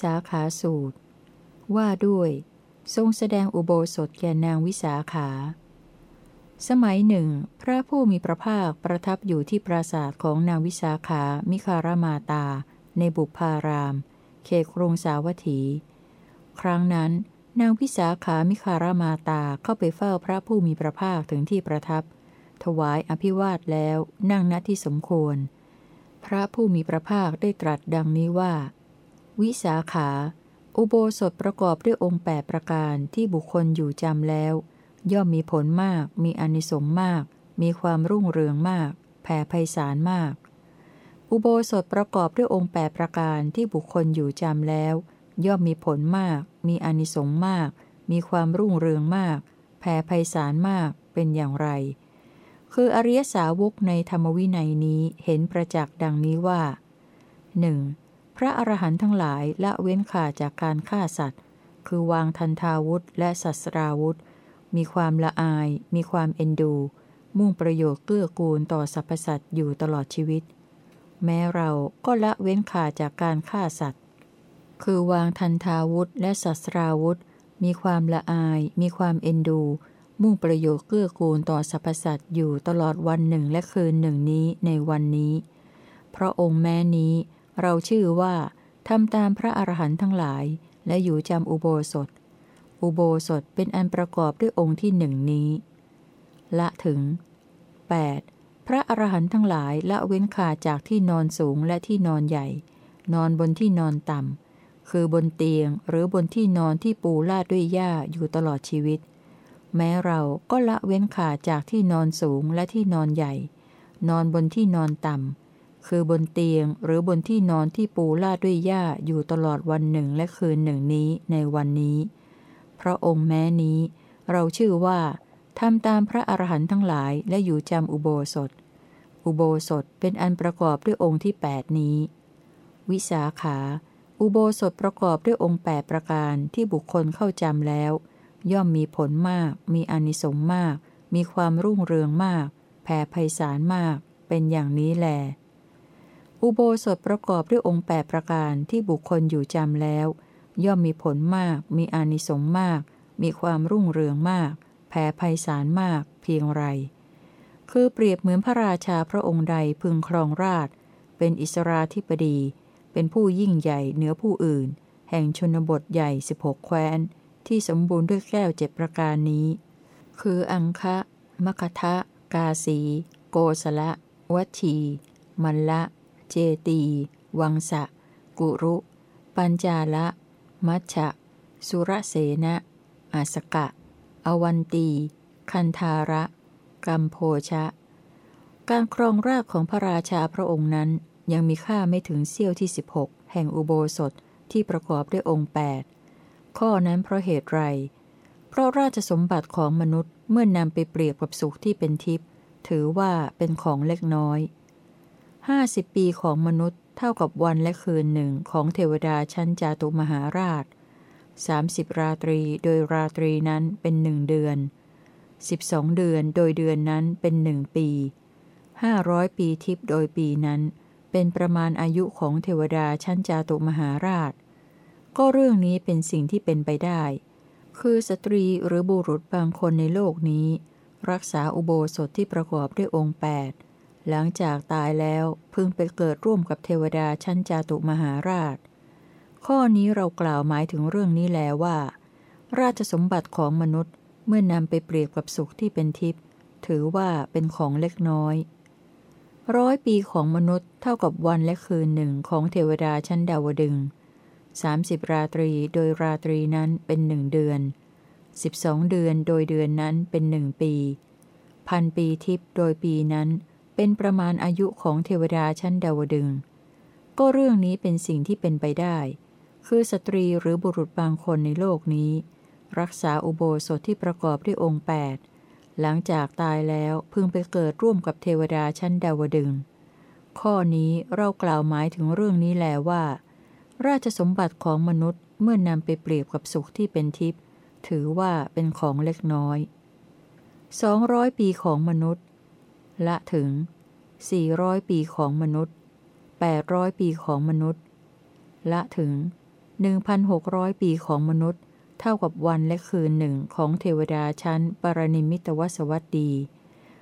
วิสาขาสูตร ว่าด้วย ทรงแสดงอุโบสถแก่นางวิสาขา สมัยหนึ่ง พระผู้มีพระภาคประทับอยู่ที่ปราสาทของนางวิสาขา มิคารมาตา ในบุพาราม เขตกรุงสาวัตถี ครั้งนั้น นางวิสาขามิคารมาตาเข้าไปเฝ้าพระผู้มีพระภาคถึงที่ประทับ ถวายอภิวาทแล้วนั่งณที่สมควร พระผู้มีพระภาคได้ตรัสดังนี้ว่า วิสาขา อุโบสถประกอบด้วยองค์แปประการที่บุคคลอยู่จำแล้ว ย่อมมีผลมาก มีอนิสงส์มาก มีความรุ่งเรืองมาก แผ่ไพศาลมาก อุโบสถประกอบด้วยองค์แปประการที่บุคคลอยู่จำแล้ว ย่อมมีผลมาก มีอนิสงส์มาก มีความรุ่งเรืองมาก แผ่ไพศาลมากเป็นอย่างไร คืออริยสาวกในธรรมวินัยนี้เห็นประจักษ์ดังนี้ว่า 1. พระอรหันต์ทั้งหลายละเว้นขาจากการฆ่าสัตว์ คือวางทันทาวุธและสัสราวุธ มีความละอาย มีความเอ็นดู มุ่งประโยชน์เกื้อกูลต่อสรรพสัตว์อยู่ตลอดชีวิต แม้เราก็ละเว้นขาจากการฆ่าสัตว์ คือวางทันทาวุธและสัสราวุธ มีความละอาย มีความเอ็นดู มุ่งประโยชน์เกื้อกูลต่อสรรพสัตว์อยู่ตลอดวันหนึ่งและคืนหนึ่งนี้ในวันนี้ เพราะองค์แม้นี้ เราชื่อว่าทำตามพระอรหันต์ทั้งหลาย และอยู่จำอุโบสถ อุโบสถเป็นอันประกอบด้วยองค์ที่หนึ่งนี้ ละถึง 8. พระอรหันต์ทั้งหลายละเว้นขาจากที่นอนสูงและที่นอนใหญ่ นอนบนที่นอนต่ำ คือบนเตียงหรือบนที่นอนที่ปูลาดด้วยหญ้าอยู่ตลอดชีวิต แม้เราก็ละเว้นขาจากที่นอนสูงและที่นอนใหญ่ นอนบนที่นอนต่ำ คือบนเตียงหรือบนที่นอนที่ปูลาดด้วยหญ้าอยู่ตลอดวันหนึ่งและคืนหนึ่งนี้ในวันนี้ พระองค์แม้นี้ เราชื่อว่าทำตามพระอรหันต์ทั้งหลายและอยู่จำอุโบสถ อุโบสถเป็นอันประกอบด้วยองค์ที่แปดนี้ วิสาขา อุโบสถประกอบด้วยองค์แปดประการที่บุคคลเข้าจำแล้ว ย่อมมีผลมาก มีอนิสงส์มาก มีความรุ่งเรืองมาก แผ่ไพศาลมาก เป็นอย่างนี้แหล อุโบสถประกอบด้วยองค์แปประการที่บุคคลอยู่จำแล้ว ย่อมมีผลมาก มีอนิสงส์มาก มีความรุ่งเรืองมาก แผ่ไพศาลมาก เพียงไร คือเปรียบเหมือนพระราชาพระองค์ใดพึงครองราช เป็นอิสราธิปดี เป็นผู้ยิ่งใหญ่เหนือผู้อื่น แห่งชนบทใหญ่สิบหกแคว้น ที่สมบูรณ์ด้วยแก้วเจ็ดประการนี้ คืออังคะมคทะ กาสี โกสละ วัชี มัลละ เจตี วังสะ กุรุ ปัญจาละ มัชชะ สุรเสนะอาสกะ อวันตี คันธาระ กัมโพชะ การครองราชของพระราชาพระองค์นั้นยังมีค่าไม่ถึงเสี้ยวที่ 16 แห่งอุโบสถที่ประกอบด้วยองค์ 8 ข้อนั้นเพราะเหตุไร เพราะราชสมบัติของมนุษย์เมื่อนนำไปเปรียบกับสุขที่เป็นทิพย์ถือว่าเป็นของเล็กน้อย ห้าสิบปีของมนุษย์เท่ากับวันและคืนหนึ่งของเทวดาชั้นจาตุมหาราชสามสิบราตรีโดยราตรีนั้นเป็นหนึ่งเดือนสิบสองเดือนโดยเดือนนั้นเป็นหนึ่งปีห้าร้อยปีทิพย์โดยปีนั้น เป็นประมาณอายุของเทวดาชั้นจาตุมหาราช ก็เรื่องนี้เป็นสิ่งที่เป็นไปได้ คือสตรีหรือบุรุษบางคนในโลกนี้ รักษาอุโบสถที่ประกอบด้วยองค์แปด หลังจากตายแล้วพึงไปเกิดร่วมกับเทวดาชั้นจาตุมหาราช ข้อนี้เรากล่าวหมายถึงเรื่องนี้แล้วว่า ราชสมบัติของมนุษย์เมื่อนำไปเปรียบกับสุขที่เป็นทิพย์ถือว่าเป็นของเล็กน้อย ร้อยปีของมนุษย์เท่ากับวันและคืนหนึ่งของเทวดาชั้นดาวดึงสามสิบราตรีโดยราตรีนั้นเป็นหนึ่งเดือนสิบสองเดือนโดยเดือนนั้นเป็นหนึ่งปี พันปีทิพย์โดยปีนั้น เป็นประมาณอายุของเทวดาชั้นดาวดึง ก็เรื่องนี้เป็นสิ่งที่เป็นไปได้ คือสตรีหรือบุรุษบางคนในโลกนี้ รักษาอุโบสถที่ประกอบด้วยองค์แปดหลังจากตายแล้วพึงไปเกิดร่วมกับเทวดาชั้นดาวดึง ข้อนี้เรากล่าวหมายถึงเรื่องนี้แลว่า ราชสมบัติของมนุษย์เมื่อนำไปเปรียบกับสุขที่เป็นทิพย์ถือว่าเป็นของเล็กน้อยสองร้อยปีของมนุษย์ ละถึงสี่ร้อยปีของมนุษย์แปดร้อยปีของมนุษย์ ละถึง 1,600 ปีของมนุษย์ เท่ากับวันและคืนหนึ่งของเทวดาชั้น ปรนิมิตวสวัสดี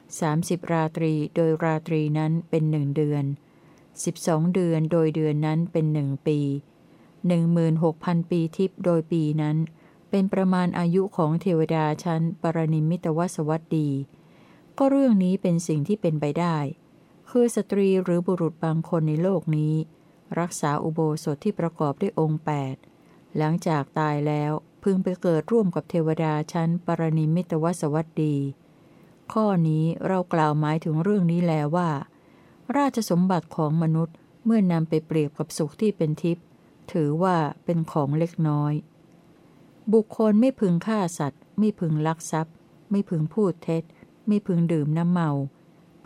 30 ราตรีโดยราตรีนั้นเป็นหนึ่งเดือน 12 เดือนโดยเดือนนั้นเป็นหนึ่งปี 16,000 ปีทิพย์โดยปีนั้น เป็นประมาณอายุของเทวดาชั้น ปรนิมิตวสวัสดี ก็เรื่องนี้เป็นสิ่งที่เป็นไปได้ คือสตรีหรือบุรุษบางคนในโลกนี้ รักษาอุโบสถที่ประกอบด้วยองค์ 8 หลังจากตายแล้วพึงไปเกิดร่วมกับเทวดาชั้นปรนิมิตวสวัสดี ข้อนี้เรากล่าวหมายถึงเรื่องนี้แล้วว่า ราชสมบัติของมนุษย์เมื่อนำไปเปรียบกับสุขที่เป็นทิพย์ถือว่าเป็นของเล็กน้อย บุคคลไม่พึงฆ่าสัตว์ ไม่พึงลักทรัพย์ ไม่พึงพูดเท็จ ไม่พึงดื่มน้ำเมา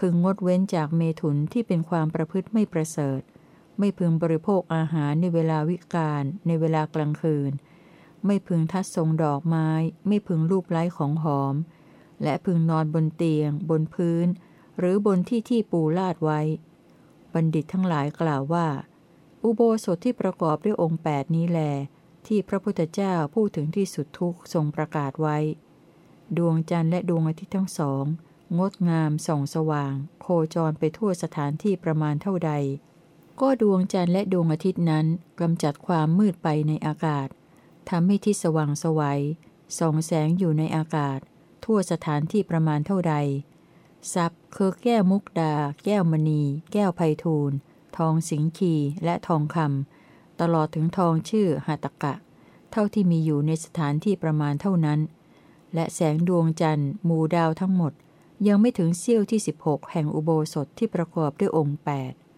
พึงงดเว้นจากเมถุนที่เป็นความประพฤติไม่ประเสริฐ ไม่พึงบริโภคอาหารในเวลาวิกาลในเวลากลางคืน ไม่พึงทัดทรงดอกไม้ ไม่พึงรูปไล้ของหอม และพึงนอนบนเตียง บนพื้น หรือบนที่ที่ปูลาดไว้ บัณฑิตทั้งหลายกล่าวว่า อุโบสถที่ประกอบด้วยองค์ 8 นี้แล ที่พระพุทธเจ้าพูดถึงที่สุดทุกทรงประกาศไว้ ดวงจันทร์และดวงอาทิตย์ทั้งสอง งดงามส่องสว่าง โคจรไปทั่วสถานที่ประมาณเท่าใด ก็ดวงจันทร์และดวงอาทิตย์นั้นกำจัดความมืดไปในอากาศทำให้ทิศสว่างสวัยส่องแสงอยู่ในอากาศ ทั่วสถานที่ประมาณเท่าใด ทรัพย์คือแก้วมุกดา แก้วมณี แก้วไพฑูรย์ทองสิงคีและทองคำตลอดถึงทองชื่อหัตกะ เท่าที่มีอยู่ในสถานที่ประมาณเท่านั้น และแสงดวงจันทร์หมู่ดาวทั้งหมด ยังไม่ถึงเสี้ยวที่ 16 แห่งอุโบสถที่ประกอบด้วยองค์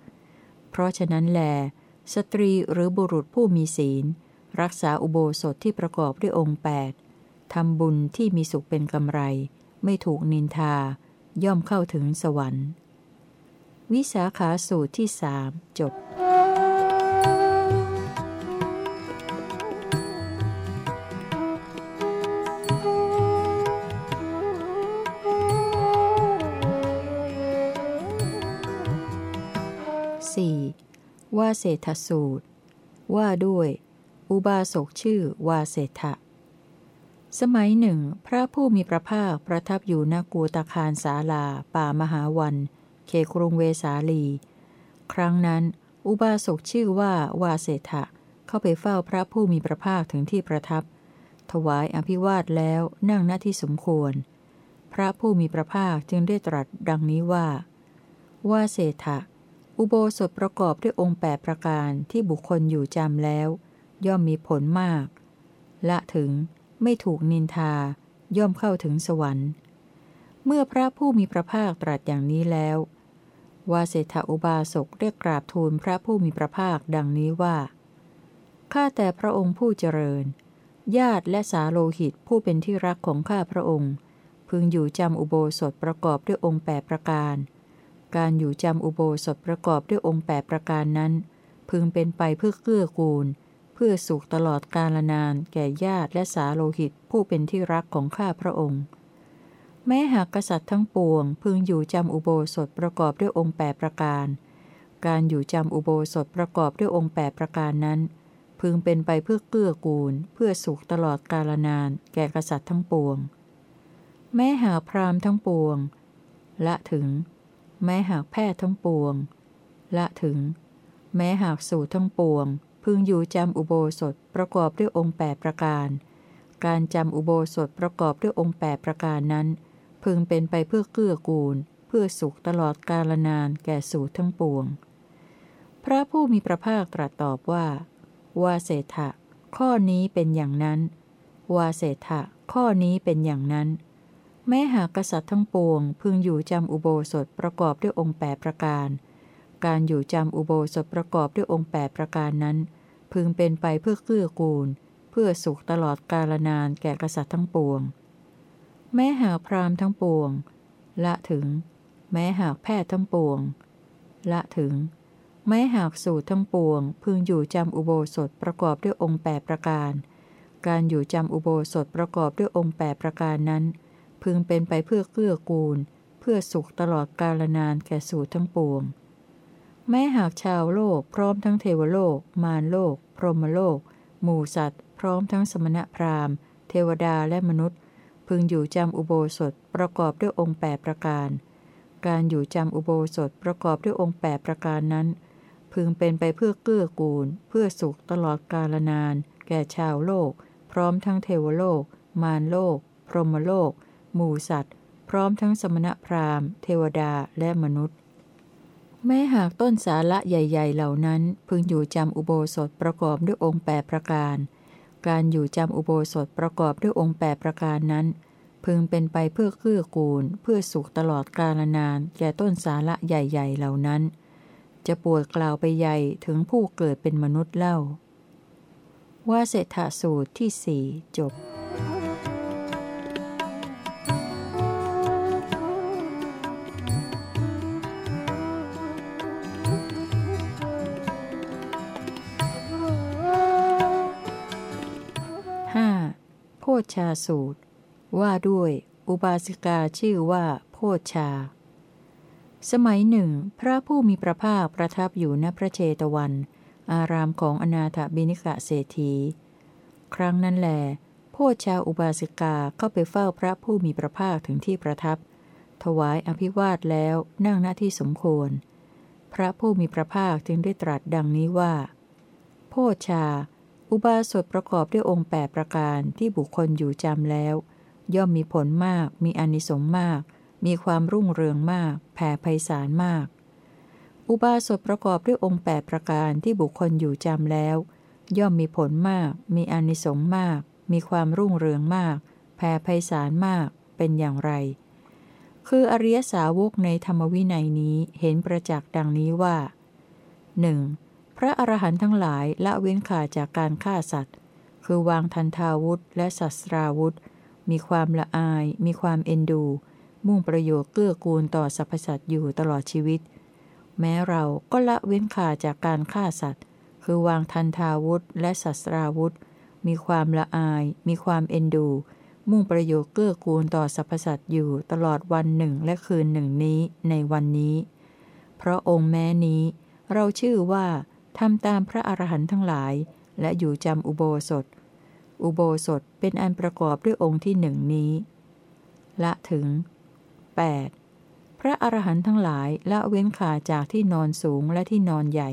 8 เพราะฉะนั้นแล สตรีหรือบุรุษผู้มีศีล รักษาอุโบสถที่ประกอบด้วยองค์ 8ทำบุญที่มีสุขเป็นกำไร ไม่ถูกนินทา ย่อมเข้าถึงสวรรค์ วิสาขาสูตรที่สามจบ ว่าเศรษฐสูตร ว่าด้วย อุบาสกชื่อวาเศรษฐะสมัยหนึ่ง พระผู้มีพระภาคประทับอยู่ณกูตาคารสาลา ป่ามหาวัน เขกรุงเวสาลี ครั้งนั้น อุบาสกชื่อว่าวาเศรษฐะเข้าไปเฝ้าพระผู้มีพระภาคถึงที่ประทับ ถวายอภิวาทแล้วนั่งหน้าที่สมควร พระผู้มีพระภาคจึงได้ตรัสดังนี้ว่า ว่าเศรษฐะ อุโบสถประกอบด้วยองค์แปประการที่บุคคลอยู่จำแล้ว ย่อมมีผลมาก ละถึงไม่ถูกนินทา ย่อมเข้าถึงสวรรค์ เมื่อพระผู้มีพระภาคตรัสอย่างนี้แล้ว วาเศรษฐอุบาสกเรียกกราบทูลพระผู้มีพระภาคดังนี้ว่า ข้าแต่พระองค์ผู้เจริญ ญาติและสาโลหิตผู้เป็นที่รักของข้าพระองค์ พึงอยู่จำอุโบสถประกอบด้วยองค์แปประการ การอยู่จำอุโบสถประกอบด้วยองค์แปประการนั้น พึงเป็นไปเพื่อเกื้อกูล เพื่อสุขตลอดกาลนาน แก่ญาติและสาโลหิตผู้เป็นที่รักของข้าพระองค์ แม้หากกษัตริย์ทั้งปวง พึงอยู่จำอุโบสถประกอบด้วยองค์แปประการ การอยู่จำอุโบสถประกอบด้วยองค์แปประการนั้น พึงเป็นไปเพื่อเกื้อกูล เพื่อสุขตลอดกาลนาน แก่กษัตริย์ทั้งปวง แม้หากพราหมณ์ทั้งปวง ละถึง แม้หากแพทย์ทั้งปวง ละถึง แม้หากสูตรทั้งปวง พึงอยู่จำอุโบสถประกอบด้วยองค์แปประการ การจำอุโบสถประกอบด้วยองค์แปประการนั้น พึงเป็นไปเพื่อเกื้อกูล เพื่อสุขตลอดกาลนานแก่สูตรทั้งปวง พระผู้มีพระภาคตรัสตอบว่า วาเศรษฐะข้อนี้เป็นอย่างนั้น วาเศรษฐะข้อนี้เป็นอย่างนั้น แม้หากกษัตริย์ทั้งปวง พึงอยู่จำอุโบสถประกอบด้วยองค์แปประการ การอยู่จำอุโบสถประกอบด้วยองค์แปประการนั้น พึงเป็นไปเพื่อเกื้อกูล เพื่อสุขตลอดกาลนานแก่กษัตริย์ทั้งปวง แม้หากพราหมณ์ทั้งปวง ละถึง แม้หากแพทย์ทั้งปวง ละถึง แม้หากสูตรทั้งปวง พึงอยู่จำอุโบสถประกอบด้วยองค์แปประการ การอยู่จำอุโบสถประกอบด้วยองค์แปประการนั้น พึงเป็นไปเพื่อเกื้อกูล เพื่อสุขตลอดกาลนานแก่สูตรทั้งปวง แม้หากชาวโลกพร้อมทั้งเทวโลก มารโลก พรหมโลก หมู่สัตว์ พร้อมทั้งสมณพราหมณ์ เทวดาและมนุษย์ พึงอยู่จำอุโบสถประกอบด้วยองค์แปประการ การอยู่จำอุโบสถประกอบด้วยองค์แปประการนั้น พึงเป็นไปเพื่อเกื้อกูล เพื่อสุขตลอดกาลนาน แก่ชาวโลก พร้อมทั้งเทวโลก มารโลก พรหมโลก หมู่สัตว์ พร้อมทั้งสมณพราหมณ์ เทวดาและมนุษย์ แม้หากต้นสาระใหญ่ ๆ เหล่านั้น พึงอยู่จำอุโบสถประกอบด้วยองค์แปประการ การอยู่จำอุโบสถประกอบด้วยองค์แปประการนั้น พึงเป็นไปเพื่อเกื้อกูล เพื่อสุขตลอดกาลนานแก่ต้นสาระใหญ่ ๆ เหล่านั้น จะปวดกล่าวไปใหญ่ถึงผู้เกิดเป็นมนุษย์เล่าว่าเศรษฐสูตรที่สี่จบ 5. โพชาสูตร ว่าด้วย อุบาสิกาชื่อว่า โพชฌาสมัยหนึ่ง พระผู้มีพระภาคประทับอยู่ณพระเชตวัน อารามของอนาถบิณิกะเศรษฐี ครั้งนั้นแหลโพชฌาอุบาสิกาเข้าไปเฝ้าพระผู้มีพระภาคถึงที่ประทับ ถวายอภิวาทแล้วนั่งหน้าที่สมควร พระผู้มีพระภาคจึงได้ตรัสดังนี้ว่า โพชฌา อุบาสถประกอบด้วยองค์แปประการที่บุคคลอยู่จำแล้ว ย่อมมีผลมาก มีอนิสงส์มาก มีความรุ่งเรืองมาก แผ่ไพศาลมาก อุบาสถประกอบด้วยองค์แปประการที่บุคคลอยู่จำแล้ว ย่อมมีผลมาก มีอนิสงส์มาก มีความรุ่งเรืองมาก แผ่ไพศาลมาก เป็นอย่างไร คืออริยสาวกในธรรมวินัยนี้เห็นประจักษ์ดังนี้ว่าหนึ่ง พระอรหันต์ทั้งหลายละเว้นขาจากการฆ่าสัตว์ คือวางทันทาวุธและศัสราวุธ มีความละอาย มีความเอ็นดู มุ่งประโยชน์เกื้อกูลต่อสรรพสัตว์อยู่ตลอดชีวิต แม้เราก็ละเว้นขาจากการฆ่าสัตว์ คือวางทันทาวุธและศัสราวุธ มีความละอาย มีความเอ็นดู มุ่งประโยชน์เกื้อกูลต่อสรรพสัตว์อยู่ตลอดวันหนึ่งและคืนหนึ่งนี้ในวันนี้ เพราะองค์แม้นี้ เราชื่อว่า ทำตามพระอรหันต์ทั้งหลาย และอยู่จำอุโบสถ อุโบสถเป็นอันประกอบด้วยองค์ที่หนึ่งนี้ ละถึง 8. พระอรหันต์ทั้งหลายละเว้นขาจากที่นอนสูงและที่นอนใหญ่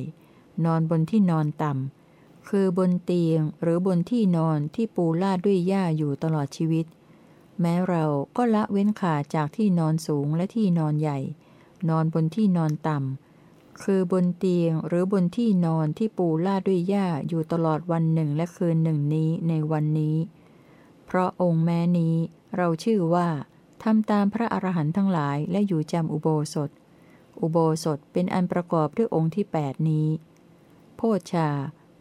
นอนบนที่นอนต่ำ คือบนเตียงหรือบนที่นอนที่ปูลาดด้วยหญ้าอยู่ตลอดชีวิต แม้เราก็ละเว้นขาจากที่นอนสูงและที่นอนใหญ่ นอนบนที่นอนต่ำ คือบนเตียงหรือบนที่นอนที่ปูลาดด้วยหญ้าอยู่ตลอดวันหนึ่งและคืนหนึ่งนี้ในวันนี้ เพราะองค์แม้นี้เราชื่อว่าทำตามพระอรหันต์ทั้งหลายและอยู่จำอุโบสถ อุโบสถเป็นอันประกอบด้วยองค์ที่แปดนี้ โพชา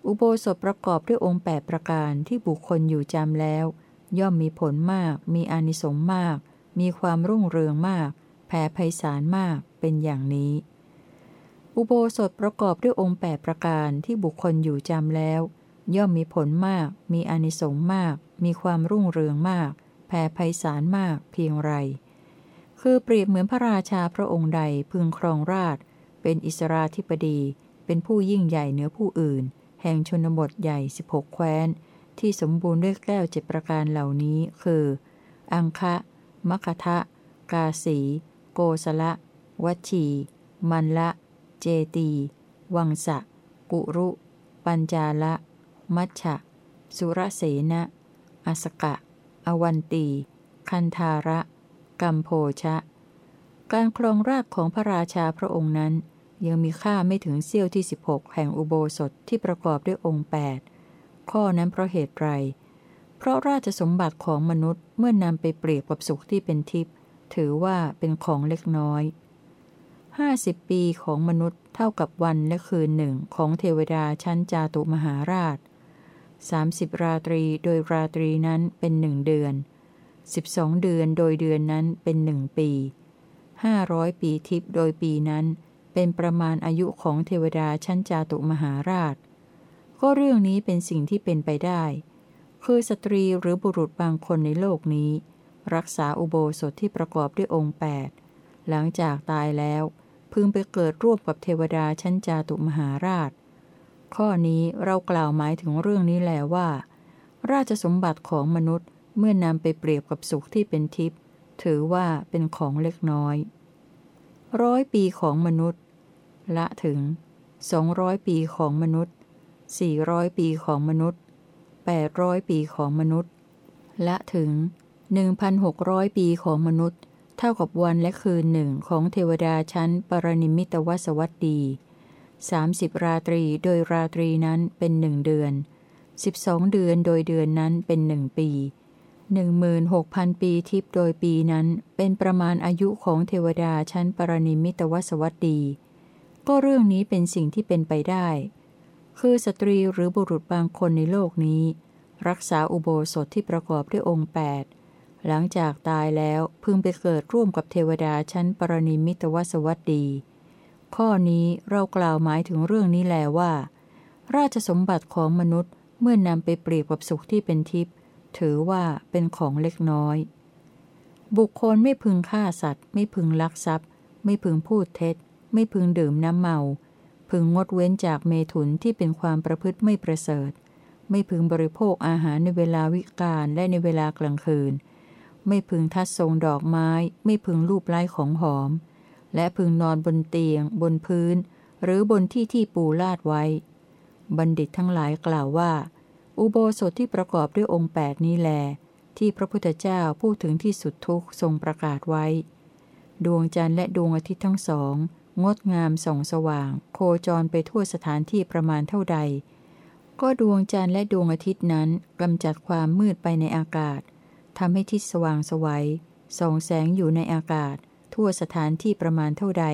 อุโบสถประกอบด้วยองค์แปดประการที่บุคคลอยู่จำแล้ว ย่อมมีผลมาก มีอานิสงส์มาก มีความรุ่งเรืองมาก แผ่ไพศาลมากเป็นอย่างนี้ อุโบสถประกอบด้วยองค์แปประการที่บุคคลอยู่จำแล้ว ย่อมมีผลมาก มีอนิสงส์มาก มีความรุ่งเรืองมาก แผ่ไพศาลมากเพียงไร คือเปรียบเหมือนพระราชาพระองค์ใดพึงครองราช เป็นอิสราธิปดี เป็นผู้ยิ่งใหญ่เหนือผู้อื่น แห่งชนบทใหญ่ 16 แคว้น ที่สมบูรณ์ด้วยแก้วเจ็ดประการเหล่านี้ คือ อังคะมคทะ กาสี โกสละ วัชี มันละ เจตี วังสะ กุรุ ปัญจาละ มัชชะ สุรเสนะอสกะ อวันตี คันธาระ กัมโพชะ การครองราชของพระราชาพระองค์นั้น ยังมีค่าไม่ถึงเสี้ยวที่ 16 แห่งอุโบสถที่ประกอบด้วยองค์ 8 ข้อนั้นเพราะเหตุไร เพราะราชสมบัติของมนุษย์เมื่อนำไปเปรียบกับสุขที่เป็นทิพย์ถือว่าเป็นของเล็กน้อย ห้าสิบปีของมนุษย์เท่ากับวันและคืนหนึ่งของเทวดาชั้นจาตุมหาราชสามสิบราตรีโดยราตรีนั้นเป็นหนึ่งเดือนสิบสองเดือนโดยเดือนนั้นเป็นหนึ่งปีห้าร้อยปีทิพย์โดยปีนั้น เป็นประมาณอายุของเทวดาชั้นจาตุมหาราช ก็เรื่องนี้เป็นสิ่งที่เป็นไปได้ คือสตรีหรือบุรุษบางคนในโลกนี้ รักษาอุโบสถที่ประกอบด้วยองค์ 8 หลังจากตายแล้ว พึงไปเกิดร่วมกับเทวดาชั้นจาตุมหาราช ข้อนี้เรากล่าวหมายถึงเรื่องนี้แหลว่า ราชสมบัติของมนุษย์เมื่อนำไปเปรียบกับสุขที่เป็นทิพย์ถือว่าเป็นของเล็กน้อย ร้อยปีของมนุษย์ ละถึงสองร้อยปีของมนุษย์สี่ร้อยปีของมนุษย์แปดร้อยปีของมนุษย์ ละถึงหนึ่งพันหกร้อยปีของมนุษย์ เท่ากับวันและคืนหนึ่งของเทวดาชั้นปรนิมิตวสวัตดีสามสิบราตรีโดยราตรีนั้นเป็นหนึ่งเดือนสิบสองเดือนโดยเดือนนั้นเป็นหนึ่งปีหนึ่งมืนหกพันปีทิพย์โดยปีนั้นเป็นประมาณอายุของเทวดาชั้นปรนิมิตวสวัตดี ก็เรื่องนี้เป็นสิ่งที่เป็นไปได้ คือสตรีหรือบุรุษบางคนในโลกนี้ รักษาอุโบสถที่ประกอบด้วยองค์8 หลังจากตายแล้วพึงไปเกิดร่วมกับเทวดาชั้นปรนิมิตวสวัตดี ข้อนี้เรากล่าวหมายถึงเรื่องนี้แลว่า ราชสมบัติของมนุษย์เมื่อนนำไปเปรียบกับสุขที่เป็นทิพย์ถือว่าเป็นของเล็กน้อย บุคคลไม่พึงฆ่าสัตว์ ไม่พึงลักทรัพย์ ไม่พึงพูดเท็จ ไม่พึงดื่มน้ำเมา พึงงดเว้นจากเมถุนที่เป็นความประพฤติไม่ประเสริฐ ไม่พึงบริโภคอาหารในเวลาวิกาลและในเวลากลางคืน ไม่พึงทัดทรงดอกไม้ ไม่พึงรูปไล้ของหอม และพึงนอนบนเตียง บนพื้น หรือบนที่ที่ปูลาดไว้ บัณฑิตทั้งหลายกล่าวว่า อุโบสถที่ประกอบด้วยองค์8นี้แล ที่พระพุทธเจ้าพูดถึงที่สุดทุกทรงประกาศไว้ ดวงจันทร์และดวงอาทิตย์ทั้งสอง งดงามส่องสว่าง โคจรไปทั่วสถานที่ประมาณเท่าใด ก็ดวงจันทร์และดวงอาทิตย์นั้นกำจัดความมืดไปในอากาศ ทำให้ทิศสว่างสวัยส่องแสงอยู่ในอากาศ ทั่วสถานที่ประมาณเท่าใด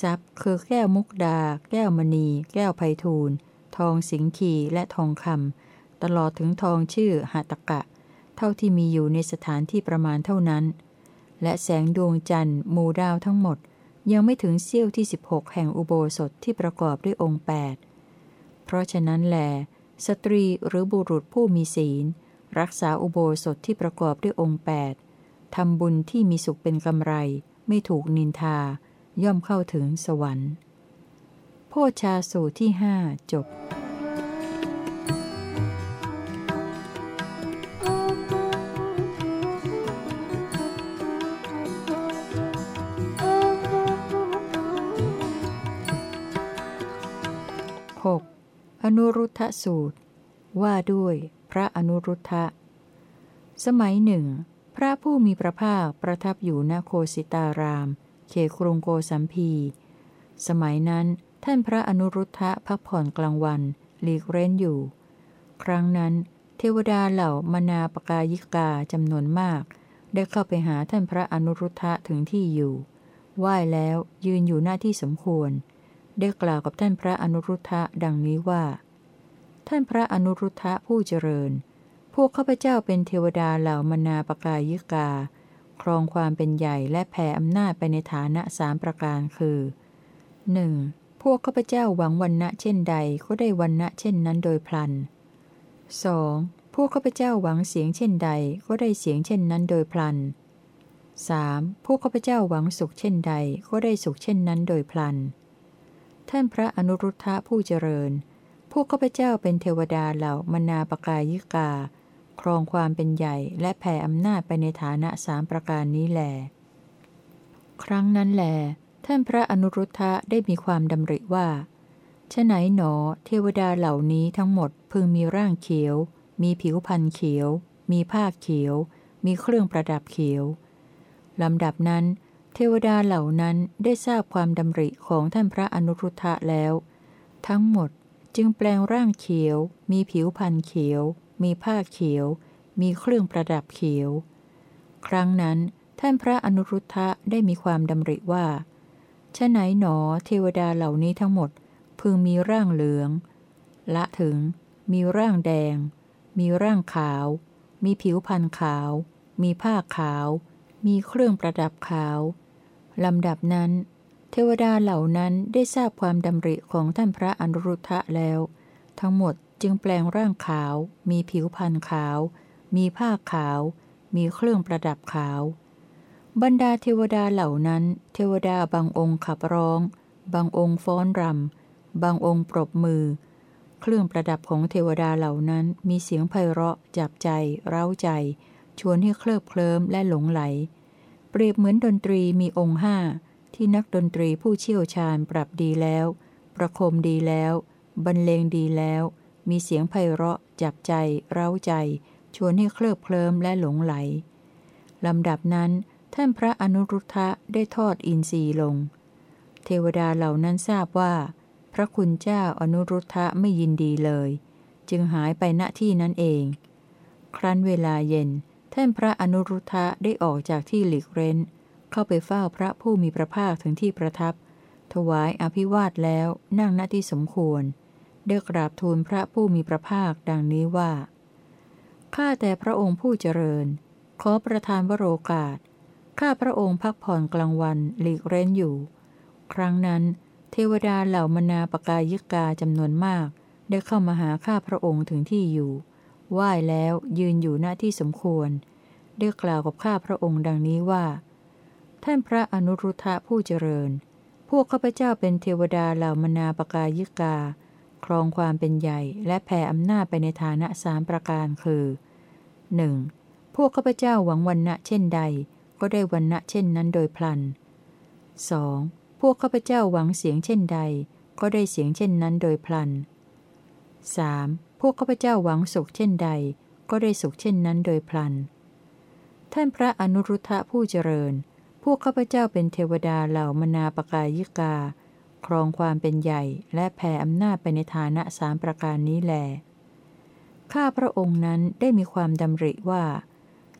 ทรัพย์คือแก้วมุกดา แก้วมณี แก้วไพฑูรย์ทองสิงคีและทองคำตลอดถึงทองชื่อหัตกะ เท่าที่มีอยู่ในสถานที่ประมาณเท่านั้น และแสงดวงจันทร์มูดาวทั้งหมด ยังไม่ถึงเสี้ยวที่ 16 แห่งอุโบสถที่ประกอบด้วยองค์ 8 เพราะฉะนั้นแหลสตรีหรือบุรุษผู้มีศีล รักษาอุโบสถที่ประกอบด้วยองค์ 8ทำบุญที่มีสุขเป็นกำไร ไม่ถูกนินทา ย่อมเข้าถึงสวรรค์พชาสูตรที่หจบอนุรุทธสูตร ว่าด้วย พระอนุรุทธะ สมัยหนึ่ง พระผู้มีพระภาคประทับอยู่ณโคสิตาราม เขครุงโกสัมพี สมัยนั้นท่านพระอนุรุทธะพักผ่อนกลางวันหลีกเร้นอยู่ ครั้งนั้น เทวดาเหล่ามนาปกายิกาจำนวนมาก ได้เข้าไปหาท่านพระอนุรุทธะถึงที่อยู่ไหว้แล้วยืนอยู่หน้าที่สมควร ได้กล่าวกับท่านพระอนุรุทธะดังนี้ว่า ท่านพระอนุรุทธะผู้เจริญ พวกข้าพเจ้าเป็นเทวดาเหล่ามนาปกายิกา ครองความเป็นใหญ่และแผ่อำนาจไปในฐานะสามประการคือ 1. พวกข้าพเจ้าหวังวันณะเช่นใดก็ได้วันณะเช่นนั้นโดยพลัน 2. พวกข้าพเจ้าหวังเสียงเช่นใดก็ได้เสียงเช่นนั้นโดยพลัน 3. พวกข้าพเจ้าหวังสุขเช่นใดก็ได้สุขเช่นนั้นโดยพลัน ท่านพระอนุรุทธะผู้เจริญ พวกข้าพเจ้าเป็นเทวดาเหล่ามนาปกายิกา ครองความเป็นใหญ่และแผ่อำนาจไปในฐานะสามประการนี้แหลครั้งนั้นแหลท่านพระอนุรุทธะได้มีความดำริว่าฉไหนหนอ เทวดาเหล่านี้ทั้งหมดพึงมีร่างเขียว มีผิวพันธ์เขียว มีผ้าเขียว มีเครื่องประดับเขียวลำดับนั้น เทวดาเหล่านั้นได้ทราบความดำริของท่านพระอนุรุทธะแล้ว ทั้งหมด จึงแปลงร่างเขียว มีผิวพันธ์เขียว มีผ้าเขียว มีเครื่องประดับเขียว ครั้งนั้นท่านพระอนุรุทธะได้มีความดำริว่าฉะไหนหนอเทวดาเหล่านี้ทั้งหมด พึงมีร่างเหลือง ละถึง มีร่างแดง มีร่างขาว มีผิวพันธ์ขาว มีผ้าขาว มีเครื่องประดับขาวลำดับนั้น เทวดาเหล่านั้นได้ทราบความดำริของท่านพระอนุรุทธะแล้ว ทั้งหมดจึงแปลงร่างขาว มีผิวพันธ์ขาว มีผ้าขาว มีเครื่องประดับขาว บรรดาเทวดาเหล่านั้น เทวดาบางองค์ขับร้อง บางองค์ฟ้อนรำบางองค์ปรบมือ เครื่องประดับของเทวดาเหล่านั้นมีเสียงไพเราะ จับใจ เร้าใจ ชวนให้เคลิบเคลิ้มและหลงไหล เปรียบเหมือนดนตรีมีองค์ห้า ที่นักดนตรีผู้เชี่ยวชาญปรับดีแล้ว ประคมดีแล้ว บรรเลงดีแล้ว มีเสียงไพเราะ จับใจ เร้าใจ ชวนให้เคลิบเคลิ้มและหลงไหลลำดับนั้น ท่านพระอนุรุทธะได้ทอดอินทรีย์ลง เทวดาเหล่านั้นทราบว่า พระคุณเจ้าอนุรุทธะไม่ยินดีเลย จึงหายไปณที่นั้นเอง ครั้นเวลาเย็น ท่านพระอนุรุทธะได้ออกจากที่หลีกเร้น เข้าไปเฝ้าพระผู้มีพระภาคถึงที่ประทับ ถวายอภิวาทแล้วนั่งณที่สมควร ได้กราบทูลพระผู้มีพระภาคดังนี้ว่า ข้าแต่พระองค์ผู้เจริญ ขอประทานวโรกาส ข้าพระองค์พักผ่อนกลางวันหลีกเร้นอยู่ ครั้งนั้น เทวดาเหล่ามนาปกายิกาจำนวนมาก ได้เข้ามาหาข้าพระองค์ถึงที่อยู่ ไหว้แล้วยืนอยู่หน้าที่สมควรได้กล่าวกับข้าพระองค์ดังนี้ว่า ท่านพระอนุรุทธะผู้เจริญ พวกข้าพเจ้าเป็นเทวดาเหล่ามนาปกายิกา ครองความเป็นใหญ่ และแผ่อำนาจไปในฐานะสามประการคือ 1. พวกข้าพเจ้าหวังวันณะเช่นใด ก็ได้วันณะเช่นนั้นโดยพลัน 2. พวกข้าพเจ้าหวังเสียงเช่นใด ก็ได้เสียงเช่นนั้นโดยพลัน 3. พวกข้าพเจ้าหวังสุขเช่นใด ก็ได้สุขเช่นนั้นโดยพลัน ท่านพระอนุรุทธะผู้เจริญ พวกข้าพเจ้าเป็นเทวดาเหล่ามนาปกายิกา ครองความเป็นใหญ่และแผ่อำนาจไปในฐานะสามประการนี้แลข้าพระองค์นั้นได้มีความดำริว่า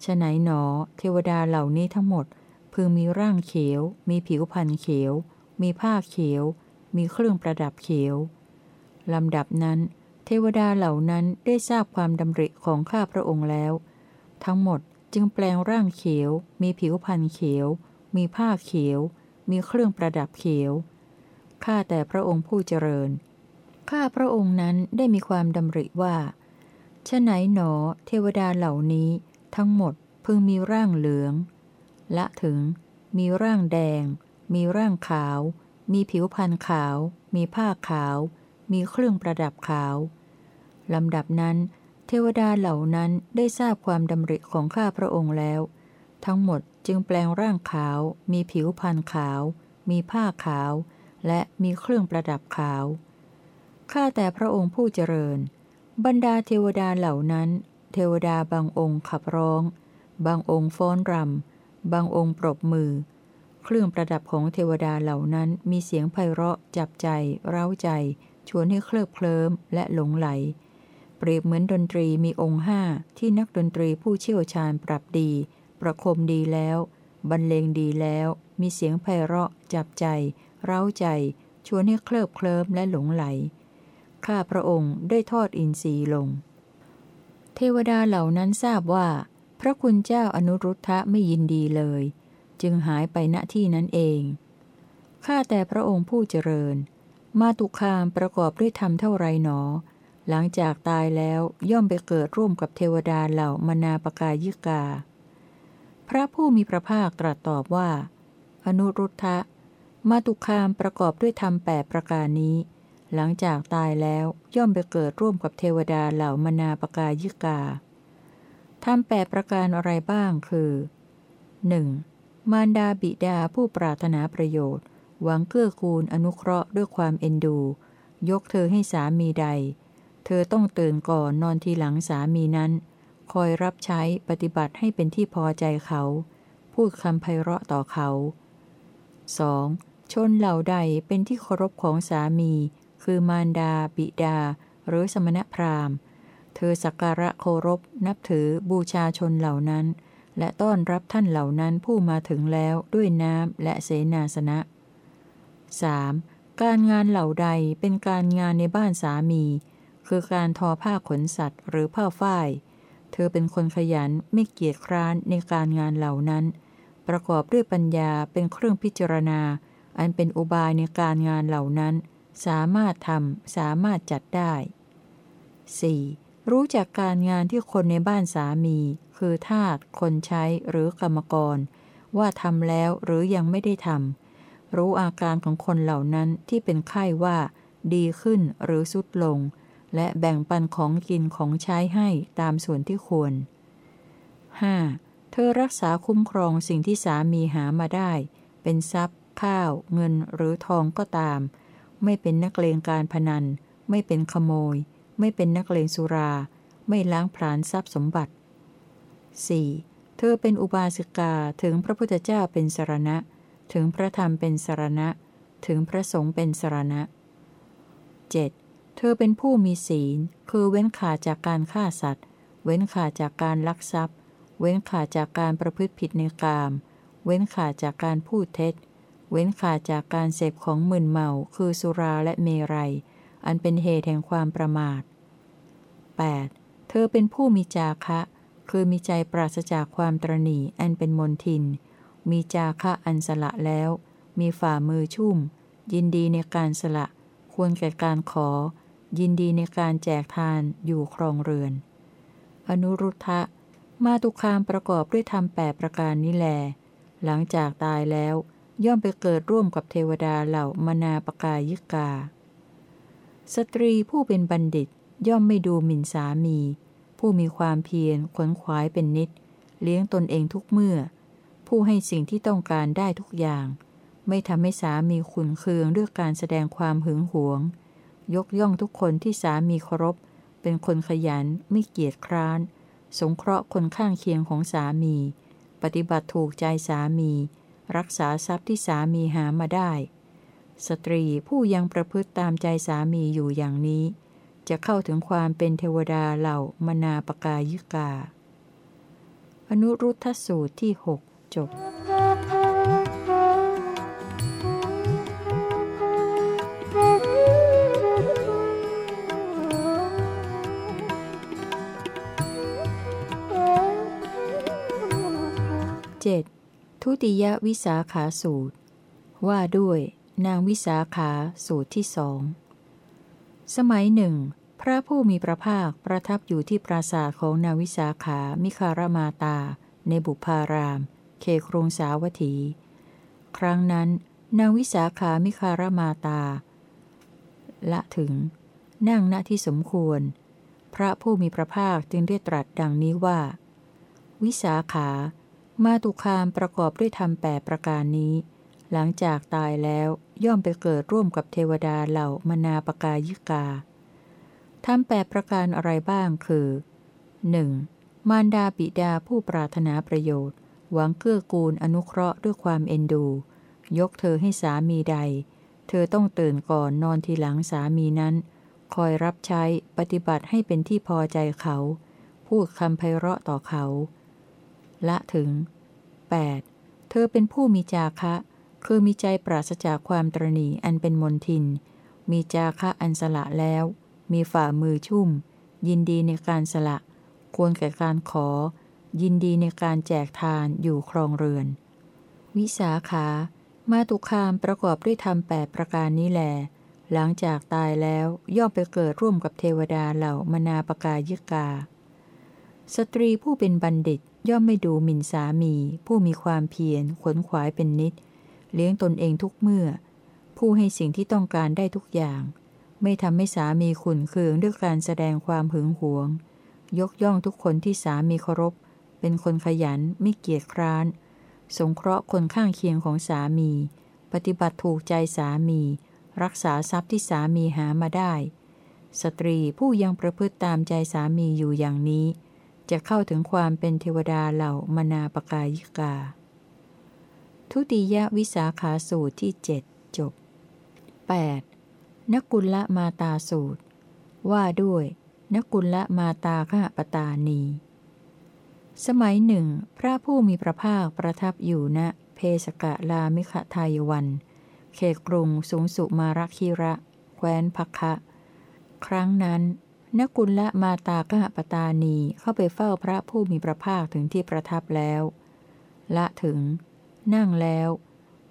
ฉไหนหนอ เทวดาเหล่านี้ทั้งหมด พึงมีร่างเขียว มีผิวพรรณเขียว มีผ้าเขียว มีเครื่องประดับเขียวลำดับนั้น เทวดาเหล่านั้นได้ทราบความดำริของข้าพระองค์แล้ว ทั้งหมดจึงแปลงร่างเขียว มีผิวพรรณเขียว มีผ้าเขียว มีเครื่องประดับเขียว ข้าแต่พระองค์ผู้เจริญ ข้าพระองค์นั้นได้มีความดำริว่าฉไหนหนอ เทวดาเหล่านี้ ทั้งหมดพึงมีร่างเหลือง ละถึง มีร่างแดง มีร่างขาว มีผิวพรรณขาว มีผ้าขาว มีเครื่องประดับขาวลำดับนั้น เทวดาเหล่านั้นได้ทราบความดำริของข้าพระองค์แล้ว ทั้งหมด จึงแปลงร่างขาว มีผิวพรรณขาว มีผ้าขาว และมีเครื่องประดับขาว ข้าแต่พระองค์ผู้เจริญ บรรดาเทวดาเหล่านั้น เทวดาบางองค์ขับร้อง บางองค์ฟ้อนรำ บางองค์ปรบมือ เครื่องประดับของเทวดาเหล่านั้นมีเสียงไพเราะจับใจ เร้าใจ ชวนให้เคลิบเคลิ้มและหลงไหล เปรียบเหมือนดนตรีมีองค์ห้าที่นักดนตรีผู้เชี่ยวชาญปรับดี ประคมดีแล้ว บรรเลงดีแล้ว มีเสียงไพเราะ จับใจ เร้าใจ ชวนให้เคลิบเคลิ้มและหลงไหล ข้าพระองค์ได้ทอดอินทรีย์ลง เทวดาเหล่านั้นทราบว่า พระคุณเจ้าอนุรุทธะไม่ยินดีเลย จึงหายไปณที่นั้นเอง ข้าแต่พระองค์ผู้เจริญ มาตุคามประกอบด้วยธรรมเท่าไรหนอหลังจากตายแล้วย่อมไปเกิดร่วมกับเทวดาเหล่ามนาปกายิกา พระผู้มีพระภาคตรัสตอบว่า อนุรุทธะ มาตุคามประกอบด้วยธรรมแปประการนี้ หลังจากตายแล้วย่อมไปเกิดร่วมกับเทวดาเหล่ามนาปกายิกาทำแปดประการอะไรบ้างคือ 1. มารดาบิดาผู้ปรารถนาประโยชน์ หวังเกื้อกูลอนุเคราะห์ด้วยความเอ็นดู ยกเธอให้สามีใด เธอต้องตื่นก่อนนอนทีหลังสามีนั้น คอยรับใช้ปฏิบัติให้เป็นที่พอใจเขา พูดคำไพเราะต่อเขา 2. ชนเหล่าใดเป็นที่เคารพของสามี คือมารดา บิดา หรือสมณพราหมณ์ เธอสักการะเคารพ นับถือบูชาชนเหล่านั้น และต้อนรับท่านเหล่านั้นผู้มาถึงแล้วด้วยน้ำและเสนาสนะ 3. การงานเหล่าใดเป็นการงานในบ้านสามี คือการทอผ้าขนสัตว์หรือผ้าฝ้าย เธอเป็นคนขยันไม่เกียจคร้านในการงานเหล่านั้น ประกอบด้วยปัญญาเป็นเครื่องพิจารณา อันเป็นอุบายในการงานเหล่านั้น สามารถทำสามารถจัดได้ 4. รู้จักการงานที่คนในบ้านสามี คือทาสคนใช้หรือกรรมกร ว่าทำแล้วหรือยังไม่ได้ทำรู้อาการของคนเหล่านั้นที่เป็นไข้ว่า ดีขึ้นหรือสุดลง และแบ่งปันของกินของใช้ให้ตามส่วนที่ควร 5. เธอรักษาคุ้มครองสิ่งที่สามีหามาได้ เป็นทรัพย์ ข้าว เงินหรือทองก็ตาม ไม่เป็นนักเลงการพนัน ไม่เป็นขโมย ไม่เป็นนักเลงสุรา ไม่ล้างผลาญทรัพย์สมบัติ 4. เธอเป็นอุบาสิกาถึงพระพุทธเจ้าเป็นสารณะ ถึงพระธรรมเป็นสารณะ ถึงพระสงฆ์เป็นสารณะ 7. เธอเป็นผู้มีศีล คือเว้นขาจากการฆ่าสัตว์ เว้นขาจากการลักทรัพย์ เว้นขาจากการประพฤติผิดในกาม เว้นขาจากการพูดเท็จ เว้นขาจากการเสพของมึนเมา คือสุราและเมรัย อันเป็นเหตุแห่งความประมาท 8. เธอเป็นผู้มีจาคะ คือมีใจปราศจากความตรณีอันเป็นมนทิน มีจาคะอันสละแล้ว มีฝ่ามือชุ่ม ยินดีในการสละ ควรแก่การขอ ยินดีในการแจกทานอยู่ครองเรือน อนุรุทธะ มาตุคามประกอบด้วยธรรมแปประการนี้แล หลังจากตายแล้วย่อมไปเกิดร่วมกับเทวดาเหล่ามนาปกายิกา สตรีผู้เป็นบัณฑิตย่อมไม่ดูหมิ่นสามี ผู้มีความเพียรขวนขวายเป็นนิด เลี้ยงตนเองทุกเมื่อ ผู้ให้สิ่งที่ต้องการได้ทุกอย่าง ไม่ทำให้สามีขุนเคืองด้วยการแสดงความหึงหวง ยกย่องทุกคนที่สามีเคารพ เป็นคนขยันไม่เกียจคร้าน สงเคราะห์คนข้างเคียงของสามี ปฏิบัติถูกใจสามี รักษาทรัพย์ที่สามีหามาได้ สตรีผู้ยังประพฤติตามใจสามีอยู่อย่างนี้ จะเข้าถึงความเป็นเทวดาเหล่ามนาปกายิกา อนุรุทธสูตรที่หกจบ เจ็ดทุติยวิสาขาสูตร ว่าด้วยนางวิสาขาสูตรที่สอง สมัยหนึ่ง พระผู้มีพระภาคประทับอยู่ที่ปราสาทของนางวิสาขา มิคารมาตา ในบุพารามเคครุงสาวัตถี ครั้งนั้น นางวิสาขามิคารมาตา ละถึง นั่งณที่สมควร พระผู้มีพระภาคจึงได้ตรัสดังนี้ว่า วิสาขา มาตุคามประกอบด้วยธรรมแปประการนี้ หลังจากตายแล้วย่อมไปเกิดร่วมกับเทวดาเหล่ามนาปกายิกาทำแปดประการอะไรบ้างคือ 1. มารดาบิดาผู้ปรารถนาประโยชน์ หวังเกื้อกูลอนุเคราะห์ด้วยความเอ็นดู ยกเธอให้สามีใด เธอต้องตื่นก่อนนอนทีหลังสามีนั้น คอยรับใช้ปฏิบัติให้เป็นที่พอใจเขา พูดคำไพเราะต่อเขา ละถึง 8. เธอเป็นผู้มีจาคะ คือมีใจปราศจากความตรณีอันเป็นมนทิน มีจาคะอันสละแล้ว มีฝ่ามือชุ่ม ยินดีในการสละ ควรแก่การขอ ยินดีในการแจกทานอยู่ครองเรือน วิสาขา มาตุคามประกอบด้วยธรรมแปดประการนี้แลหลังจากตายแล้วย่อมไปเกิดร่วมกับเทวดาเหล่ามนาปกายิกา สตรีผู้เป็นบัณฑิตย่อมไม่ดูหมิ่นสามี ผู้มีความเพียรขนขวายเป็นนิด เลี้ยงตนเองทุกเมื่อ ผู้ให้สิ่งที่ต้องการได้ทุกอย่าง ไม่ทำให้สามีขุนเคืองด้วยการแสดงความหึงหวง ยกย่องทุกคนที่สามีเคารพ เป็นคนขยันไม่เกียจคร้าน สงเคราะห์คนข้างเคียงของสามี ปฏิบัติถูกใจสามี รักษาทรัพย์ที่สามีหามาได้ สตรีผู้ยังประพฤติตามใจสามีอยู่อย่างนี้ จะเข้าถึงความเป็นเทวดาเหล่ามนาปกายิกา ทุติยวิสาขาสูตรที่เจ็ดจบ 8. นกุลละมาตาสูตร ว่าด้วยนกุลละมาตาขหปตานี สมัยหนึ่ง พระผู้มีพระภาคประทับอยู่ณเพสกะลามิขทายวัน เขตกรุงสูงสุมารคิระ แคว้นพักคะ ครั้งนั้น นกุลละมาตาขหปตานีเข้าไปเฝ้าพระผู้มีพระภาคถึงที่ประทับแล้ว ละถึง นั่งแล้ว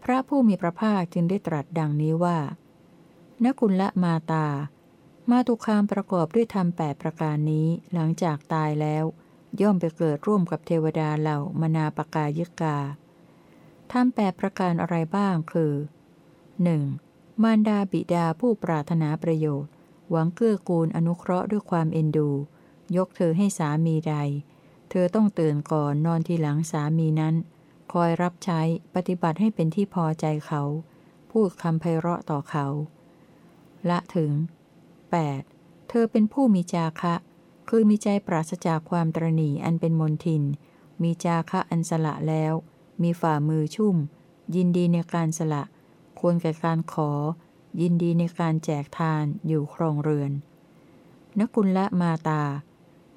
พระผู้มีพระภาคจึงได้ตรัสดังนี้ว่านกุลละมาตา มาตุคามประกอบด้วยธรรมแปดประการนี้หลังจากตายแล้ว ย่อมไปเกิดร่วมกับเทวดาเหล่ามนาปกายิกาทำแปดประการอะไรบ้างคือ 1. มารดาบิดาผู้ปรารถนาประโยชน์ หวังเกื้อกูลอนุเคราะห์ด้วยความเอ็นดู ยกเธอให้สามีใด เธอต้องตื่นก่อนนอนทีหลังสามีนั้น คอยรับใช้ปฏิบัติให้เป็นที่พอใจเขา พูดคำไพเราะต่อเขา ละถึง 8. เธอเป็นผู้มีจาคะ คือมีใจปราศจากความตรณีอันเป็นมนทิน มีจาคะอันสละแล้ว มีฝ่ามือชุ่ม ยินดีในการสละ ควรแก่การขอ ยินดีในการแจกทานอยู่ครองเรือน นกุลละมาตา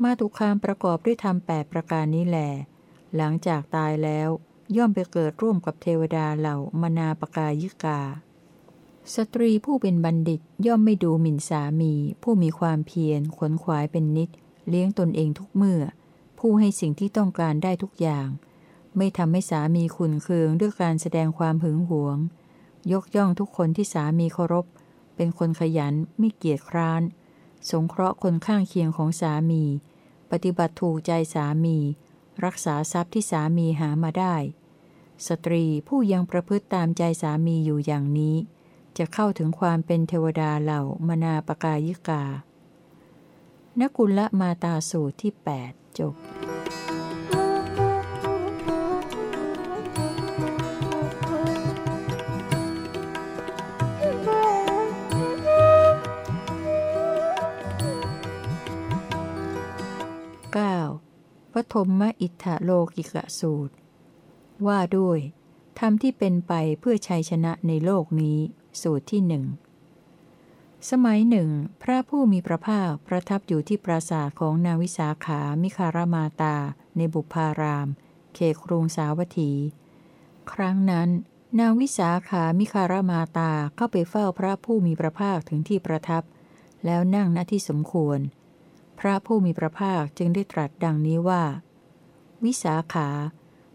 มาตุคามประกอบด้วยธรรมแปดประการนี้แหลหลังจากตายแล้วย่อมไปเกิดร่วมกับเทวดาเหล่ามนาปกายิกา สตรีผู้เป็นบัณฑิตย่อมไม่ดูหมิ่นสามี ผู้มีความเพียรขวนขวายเป็นนิด เลี้ยงตนเองทุกเมื่อ ผู้ให้สิ่งที่ต้องการได้ทุกอย่าง ไม่ทำให้สามีขุนเคืองด้วยการแสดงความหึงหวง ยกย่องทุกคนที่สามีเคารพ เป็นคนขยันไม่เกียจคร้าน สงเคราะห์คนข้างเคียงของสามี ปฏิบัติถูกใจสามี รักษาทรัพย์ที่สามีหามาได้ สตรีผู้ยังประพฤติตามใจสามีอยู่อย่างนี้ จะเข้าถึงความเป็นเทวดาเหล่ามนาปกายิกานกุลละมาตาสูตรที่ 8 จบ ปฐมมอิทธโลกิกะสูตร ว่าด้วยธรรมที่เป็นไปเพื่อชัยชนะในโลกนี้ สูตรที่หนึ่ง สมัยหนึ่ง พระผู้มีพระภาคประทับอยู่ที่ปราสาทของนาวิสาขามิคารมาตา ในบุพาราม เขตกรุงสาวัตถี ครั้งนั้น นางวิสาขามิคารมาตาเข้าไปเฝ้าพระผู้มีพระภาคถึงที่ประทับ แล้วนั่งณที่สมควร พระผู้มีพระภาคจึงได้ตรัสดังนี้ว่า วิสาขา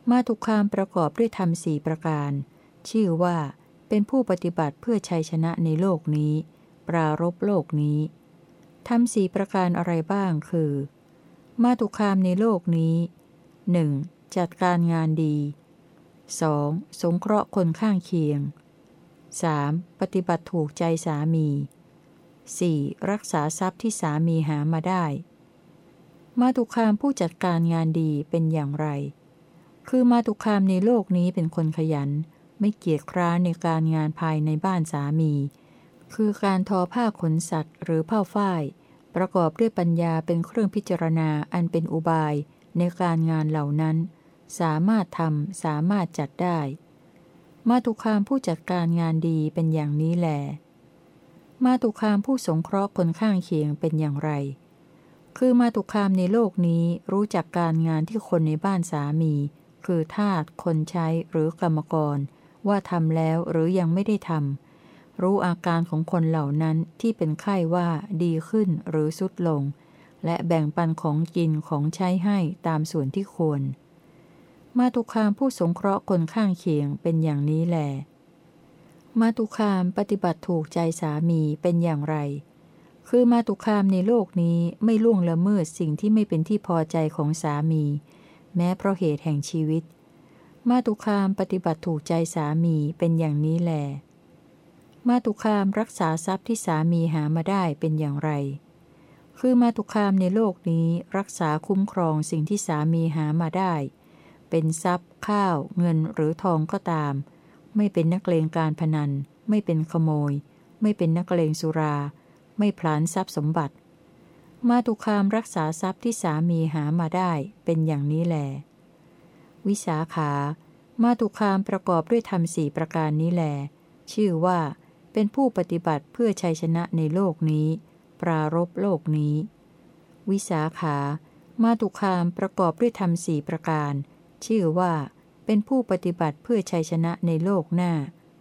มาตุคามประกอบด้วยธรรมสี่ประการ ชื่อว่า เป็นผู้ปฏิบัติเพื่อชัยชนะในโลกนี้ ปรารบโลกนี้ทำสี่ประการอะไรบ้างคือ มาตุคามในโลกนี้ 1. จัดการงานดี 2. สงเคราะห์คนข้างเคียง 3. ปฏิบัติถูกใจสามี 4. รักษาทรัพย์ที่สามีหามาได้ มาตุคามผู้จัดการงานดีเป็นอย่างไร คือมาตุคามในโลกนี้เป็นคนขยัน ไม่เกียจคร้านในการงานภายในบ้านสามี คือการทอผ้าขนสัตว์หรือผ้าฝ้าย ประกอบด้วยปัญญาเป็นเครื่องพิจารณาอันเป็นอุบายในการงานเหล่านั้น สามารถทำสามารถจัดได้ มาตุคามผู้จัดการงานดีเป็นอย่างนี้แหละ มาตุคามผู้สงเคราะห์คนข้างเคียงเป็นอย่างไร คือมาตุคามในโลกนี้รู้จักการงานที่คนในบ้านสามี คือทาสคนใช้หรือกรรมกร ว่าทำแล้วหรือยังไม่ได้ทำรู้อาการของคนเหล่านั้นที่เป็นไข้ว่าดีขึ้นหรือสุดลง และแบ่งปันของกินของใช้ให้ตามส่วนที่ควร มาตุคามผู้สงเคราะห์คนข้างเคียงเป็นอย่างนี้แหละ มาตุคามปฏิบัติถูกใจสามีเป็นอย่างไร คือมาตุคามในโลกนี้ไม่ล่วงละเมิดสิ่งที่ไม่เป็นที่พอใจของสามี แม้เพราะเหตุแห่งชีวิต มาตุคามปฏิบัติถูกใจสามีเป็นอย่างนี้แหลมาตุคามรักษาทรัพย์ที่สามีหามาได้เป็นอย่างไร คือมาตุคามในโลกนี้รักษาคุ้มครองสิ่งที่สามีหามาได้ เป็นทรัพย์ ข้าว เงินหรือทองก็ตาม ไม่เป็นนักเลงการพนัน ไม่เป็นขโมย ไม่เป็นนักเลงสุรา ไม่พลานทรัพย์สมบัติ มาตุคามรักษาทรัพย์ที่สามีหามาได้เป็นอย่างนี้แหลวิสาขา มาตุคามประกอบด้วยธรรมสี่ประการนี้แหลชื่อว่า เป็นผู้ปฏิบัติเพื่อชัยชนะในโลกนี้ ปรารบโลกนี้ วิสาขา มาตุคามประกอบด้วยธรรมสี่ประการ ชื่อว่า เป็นผู้ปฏิบัติเพื่อชัยชนะในโลกหน้า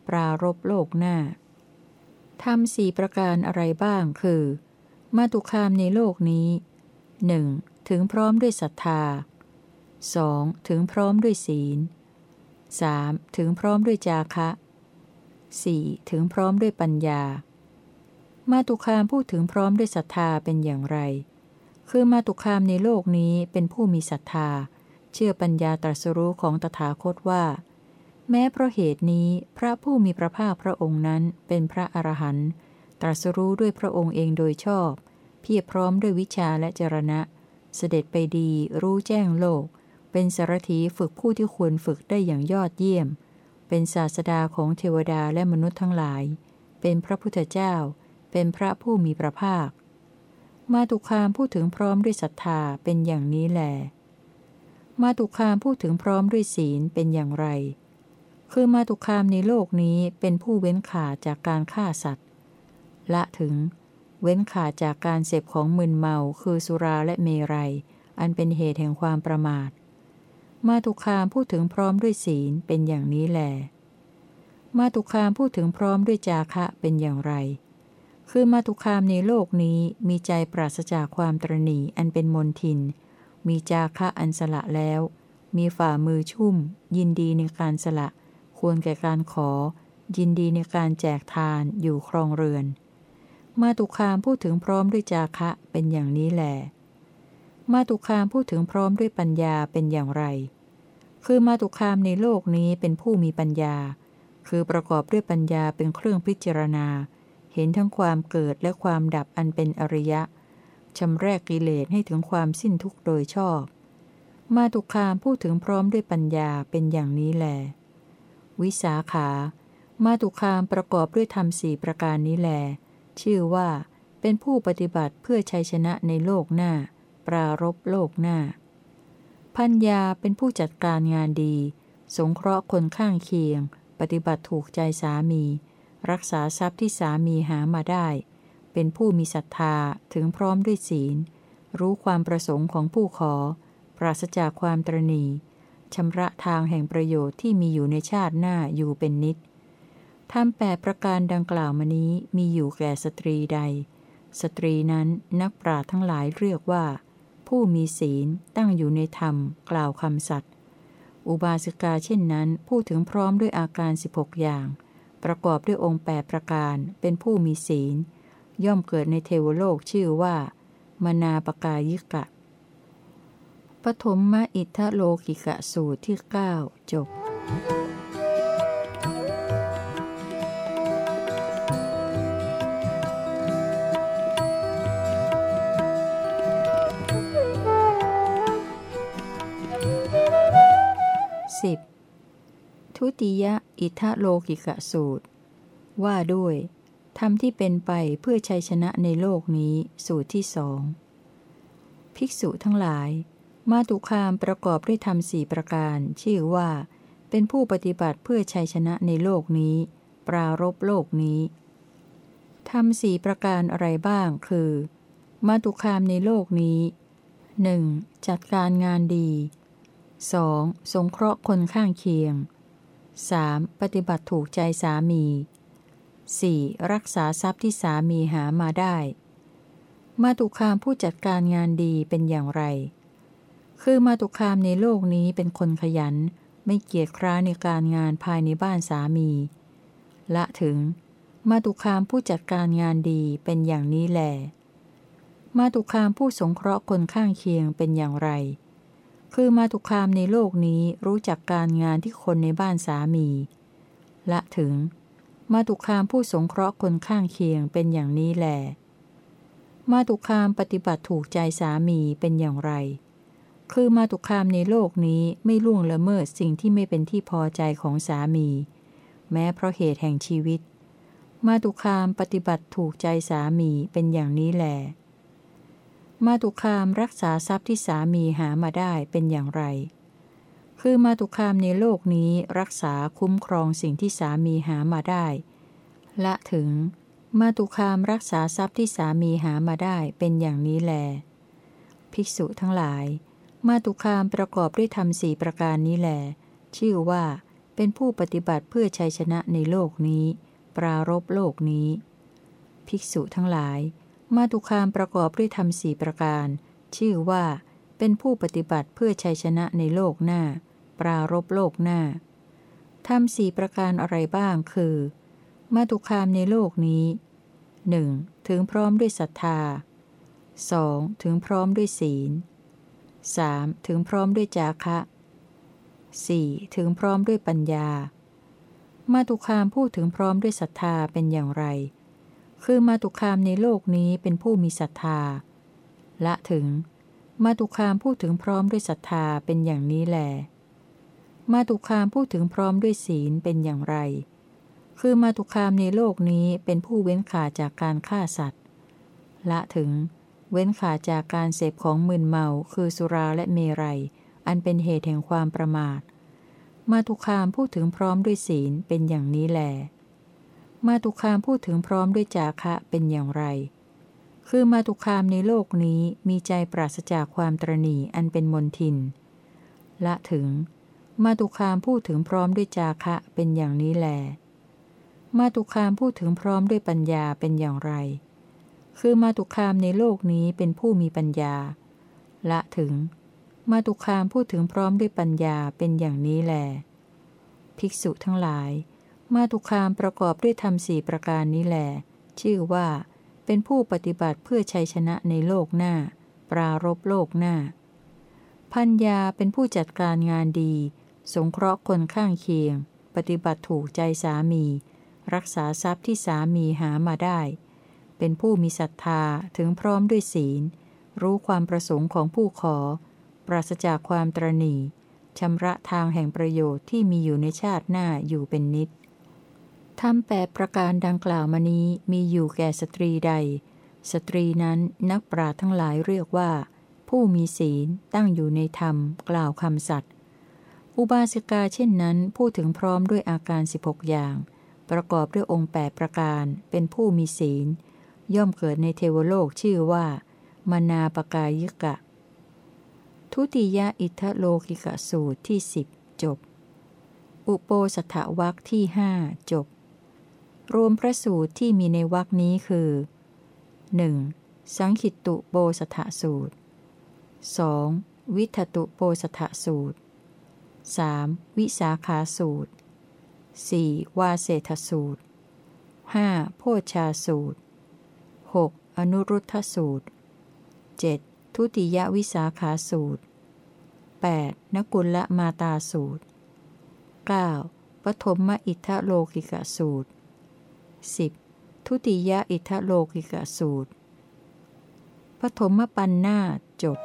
ปรารบโลกหน้าทำสี่ประการอะไรบ้างคือ มาตุคามในโลกนี้ 1. ถึงพร้อมด้วยศรัทธา 2. ถึงพร้อมด้วยศีล 3. ถึงพร้อมด้วยจาคะ 4. ถึงพร้อมด้วยปัญญา มาตุคามพูดถึงพร้อมด้วยศรัทธาเป็นอย่างไร คือมาตุคามในโลกนี้เป็นผู้มีศรัทธา เชื่อปัญญาตรัสรู้ของตถาคตว่า แม้เพราะเหตุนี้พระผู้มีพระภาคพระองค์นั้นเป็นพระอรหันต์ตรัสรู้ด้วยพระองค์เองโดยชอบ เพียรพร้อมด้วยวิชาและจรณะ เสด็จไปดีรู้แจ้งโลก เป็นสารถีฝึกผู้ที่ควรฝึกได้อย่างยอดเยี่ยม เป็นศาสดาของเทวดาและมนุษย์ทั้งหลาย เป็นพระพุทธเจ้า เป็นพระผู้มีพระภาค มาตุคามพูดถึงพร้อมด้วยศรัทธาเป็นอย่างนี้แหละ มาตุคามพูดถึงพร้อมด้วยศีลเป็นอย่างไร คือมาตุคามในโลกนี้เป็นผู้เว้นขาจากการฆ่าสัตว์ ละถึง เว้นขาจากการเสพของมึนเมาคือสุราและเมรัย อันเป็นเหตุแห่งความประมาท มาตุคามพูดถึงพร้อมด้วยศีลเป็นอย่างนี้แหลมาตุคามพูดถึงพร้อมด้วยจาคะเป็นอย่างไร คือมาตุคามในโลกนี้มีใจปราศจากความตรณีอันเป็นมนทิน มีจาคะอันสละแล้ว มีฝ่ามือชุ่ม ยินดีในการสละ ควรแก่การขอ ยินดีในการแจกทานอยู่ครองเรือน มาตุคามพูดถึงพร้อมด้วยจาคะเป็นอย่างนี้แหลมาตุคามพูดถึงพร้อมด้วยปัญญาเป็นอย่างไร คือมาตุคามในโลกนี้เป็นผู้มีปัญญา คือประกอบด้วยปัญญาเป็นเครื่องพิจารณา เห็นทั้งความเกิดและความดับอันเป็นอริยะ ชำแรกกิเลสให้ถึงความสิ้นทุกข์โดยชอบ มาตุคามพูดถึงพร้อมด้วยปัญญาเป็นอย่างนี้แล วิสาขา มาตุคามประกอบด้วยธรรมสี่ประการนี้แล ชื่อว่า เป็นผู้ปฏิบัติเพื่อชัยชนะในโลกหน้า ปรารบโลกหน้า พัญญาเป็นผู้จัดการงานดี สงเคราะห์คนข้างเคียง ปฏิบัติถูกใจสามี รักษาทรัพย์ที่สามีหามาได้ เป็นผู้มีศรัทธาถึงพร้อมด้วยศีล รู้ความประสงค์ของผู้ขอ ปราศจากความตรณีชำระทางแห่งประโยชน์ที่มีอยู่ในชาติหน้าอยู่เป็นนิดทำแปดประการดังกล่าวมานี้มีอยู่แก่สตรีใด สตรีนั้นนักปราชญ์ทั้งหลายเรียกว่า ผู้มีศีลตั้งอยู่ในธรรมกล่าวคำสัตย์อุบาสิกาเช่นนั้นพูดถึงพร้อมด้วยอาการ 16 อย่าง ประกอบด้วยองค์แปประการเป็นผู้มีศีล ย่อมเกิดในเทวโลกชื่อว่า มนาปกายิกะ ปฐมมอิทะโลกิกะสูตรที่ 9 จบสิบทุติยอิทะโลกิกะสูตร ว่าด้วย ธรรมที่เป็นไปเพื่อชัยชนะในโลกนี้ สูตรที่สองภิกษุทั้งหลาย มาตุคามประกอบด้วยธรรมสี่ประการ ชื่อว่า เป็นผู้ปฏิบัติเพื่อชัยชนะในโลกนี้ ปรารบโลกนี้ธรรมสี่ประการอะไรบ้าง คือ มาตุคามในโลกนี้ 1. จัดการงานดี 2. สงเคราะห์คนข้างเคียง 3. ปฏิบัติถูกใจสามี 4. รักษาทรัพย์ที่สามีหามาได้ มาตุคามผู้จัดการงานดีเป็นอย่างไร คือมาตุคามในโลกนี้เป็นคนขยัน ไม่เกียจคร้านในการงานภายในบ้านสามี ละถึง มาตุคามผู้จัดการงานดีเป็นอย่างนี้แหลมาตุคามผู้สงเคราะห์คนข้างเคียงเป็นอย่างไร คือมาตุคามในโลกนี้รู้จักการงานที่คนในบ้านสามี ละถึง มาตุคามผู้สงเคราะห์คนข้างเคียงเป็นอย่างนี้แหลมาตุคามปฏิบัติถูกใจสามีเป็นอย่างไร คือมาตุคามในโลกนี้ไม่ล่วงละเมิดสิ่งที่ไม่เป็นที่พอใจของสามี แม้เพราะเหตุแห่งชีวิต มาตุคามปฏิบัติถูกใจสามีเป็นอย่างนี้แหลมาตุคามรักษาทรัพย์ที่สามีหามาได้เป็นอย่างไร คือมาตุคามในโลกนี้รักษาคุ้มครองสิ่งที่สามีหามาได้ ละถึง มาตุคามรักษาทรัพย์ที่สามีหามาได้เป็นอย่างนี้แล ภิกษุทั้งหลาย มาตุคามประกอบด้วยธรรมสี่ประการนี้แล ชื่อว่า เป็นผู้ปฏิบัติเพื่อชัยชนะในโลกนี้ ปรารบโลกนี้ ภิกษุทั้งหลาย มาตุคามประกอบด้วยธรรมสี่ประการ ชื่อว่า เป็นผู้ปฏิบัติเพื่อชัยชนะในโลกหน้า ปรารบโลกหน้าทำสี่ประการอะไรบ้างคือมาตุคามในโลกนี้ 1. ถึงพร้อมด้วยศรัทธา 2. ถึงพร้อมด้วยศีล 3. ถึงพร้อมด้วยจาคะ 4. ถึงพร้อมด้วยปัญญา มาตุคามพูดถึงพร้อมด้วยศรัทธาเป็นอย่างไร คือมาตุคามในโลกนี้เป็นผู้มีศรัทธา ละถึง มาตุคามพูดถึงพร้อมด้วยศรัทธาเป็นอย่างนี้แหล มาตุคามพูดถึงพร้อมด้วยศีลเป็นอย่างไร คือมาตุคามในโลกนี้เป็นผู้เว้นขาจากการฆ่าสัตว์ ละถึง เว้นขาจากการเสพของมึนเมา คือสุราและเมรัย อันเป็นเหตุแห่งความประมาท มาตุคามพูดถึงพร้อมด้วยศีลเป็นอย่างนี้แหลมาตุคามพูดถึงพร้อมด้วยจาคะเป็นอย่างไร คือมาตุคามในโลกนี้มีใจปราศจากความตรณีอันเป็นมนทิน ละถึง มาตุคามพูดถึงพร้อมด้วยจาคะเป็นอย่างนี้แล มาตุคามพูดถึงพร้อมด้วยปัญญาเป็นอย่างไร คือมาตุคามในโลกนี้เป็นผู้มีปัญญา ละถึง มาตุคามพูดถึงพร้อมด้วยปัญญาเป็นอย่างนี้แล ภิกษุทั้งหลาย มาตุคามประกอบด้วยธรรมสี่ประการนี้แล ชื่อว่า เป็นผู้ปฏิบัติเพื่อชัยชนะในโลกหน้า ปรารบโลกหน้า พัญญาเป็นผู้จัดการงานดี สงเคราะห์คนข้างเคียง ปฏิบัติถูกใจสามี รักษาทรัพย์ที่สามีหามาได้ เป็นผู้มีศรัทธาถึงพร้อมด้วยศีล รู้ความประสงค์ของผู้ขอ ปราศจากความตรณีชำระทางแห่งประโยชน์ที่มีอยู่ในชาติหน้าอยู่เป็นนิดทำแปดประการดังกล่าวมานี้มีอยู่แก่สตรีใด สตรีนั้นนักปราชญ์ทั้งหลายเรียกว่า ผู้มีศีลตั้งอยู่ในธรรมกล่าวคำสัตย์ อุบาสิกาเช่นนั้นพูดถึงพร้อมด้วยอาการ 16 อย่าง ประกอบด้วยองค์ 8 ประการ เป็นผู้มีศีล ย่อมเกิดในเทวโลกชื่อว่า มนาปกายิกะ ทุติยอิทธโลกิกะสูตรที่สิบจบ อุโปสถวักที่หจบ รวมพระสูตรที่มีในวักนี้คือ 1. สังขิตุโปสถสูตร 2. วิทตุโปสถสูตร 3. วิสาขาสูตร 4. วาเศธสูตร 5. โพชาสูตร 6. อนุรุทธสูตร 7. ทุติยวิสาขาสูตร 8. นกุลละมาตาสูตร 9. ปฐมมอิทธโลกิกะสูตร 10. ทุติยอิทธโลกิกะสูตร ปฐมปันนาจบ